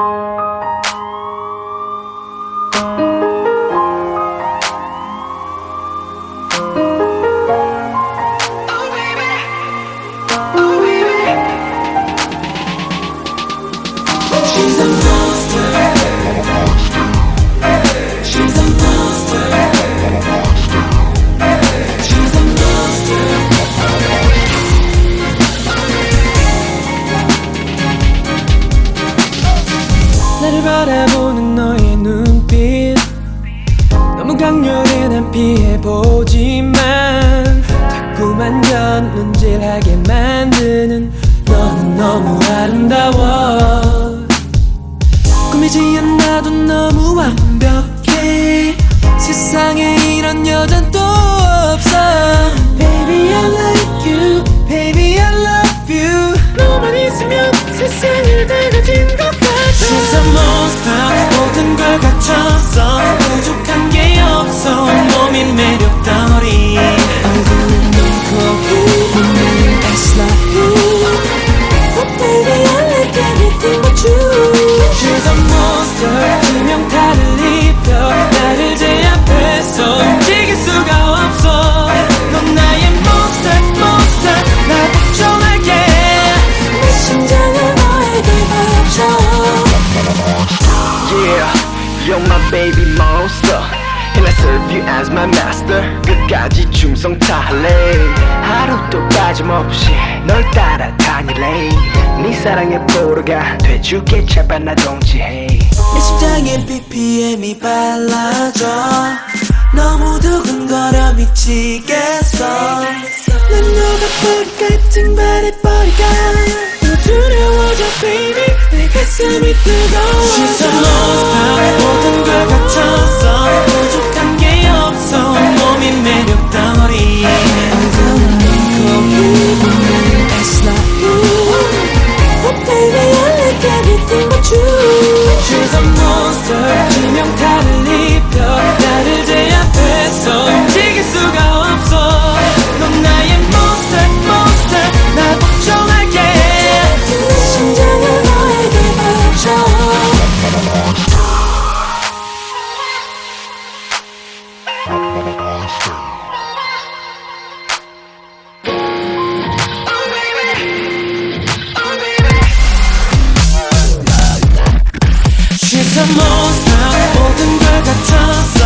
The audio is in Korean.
Oh, oh she's a 바라보는 너의 눈빛. 너무 강렬해 난 피해보지만 자꾸만 견눈질하게 만드는 너는 너무 아름다워. 꾸미지 않아도 너무 완벽해. 세상에 이런 여잔 또 없어 갖췄어. 부족한 게 없어. 몸이 매 you're my baby monster. And I serve you as my master. 끝까지 충성 다할래. 하루도 빠짐없이 널 따라 다닐래. 네 사랑에 포로가 돼줄게 제발 나 동지해. 내 심장에 BPM이 빨라져. 너무 두근거려 미치겠어. 난 너가 버릴까 증발해버릴까 너 두려워져 baby. 내 가슴이 뜨거워 She's a monster everything but you A monster 모든 걸 갖췄어